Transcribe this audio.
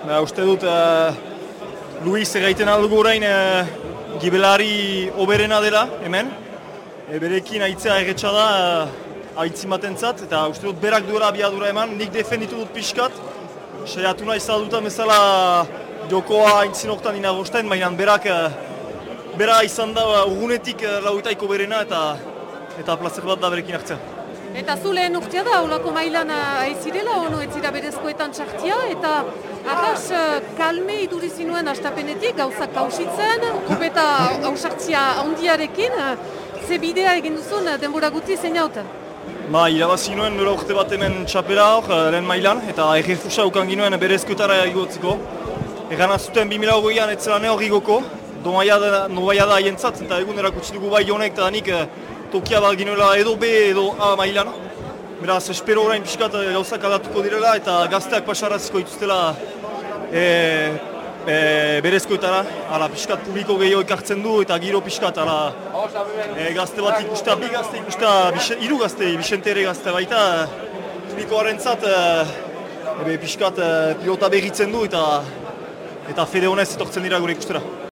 Ba, uste dut, uh, Luis erraiten aldugu orain uh, gibelari oberena dela, hemen. E, berekin aitzea erretxa da uh, aitzimaten zat, eta uste dut berak duela abiadura eman, nik defenditu dut pixkat. Saiatu nahi zaduta bezala jokoa aintzin oktan inagosten, baina berak uh, bera izan da urgunetik uh, lauitaiko berena eta eta plazer bat da berekin hartzea. Eta zu lehen urtea da, holako mailan aizirela, ono ez zira berezkoetan txartia, eta ahas kalme iduri zinuen astapenetik, gauzak kausitzen, kupeta hausartzia ondiarekin, ze bidea egin duzun denbora guti zein hauta? Ba, irabazi nuen nola urte bat hemen txapera hor, lehen mailan, eta errefusa ukan ginuen berezkoetara igotziko. Egan azuten 2008an ez zela ne hori goko, nobaia da haientzat, eta egun erakutsi dugu bai honek eta nik tokia bat ginoela edo B edo A mailan. Beraz, espero orain pixkat gauzak aldatuko direla eta gazteak pasaraziko dituztela e, e, berezkoetara. Hala, pixkat publiko gehiago ekartzen du eta giro pixkat, hala, e, gazte bat ikustea, bi gazte ikustea, hiru gazte, Bixente ere gazte baita, publikoaren zat, e, pixkat pilota berritzen du eta eta fede honez etortzen dira gure ikustera.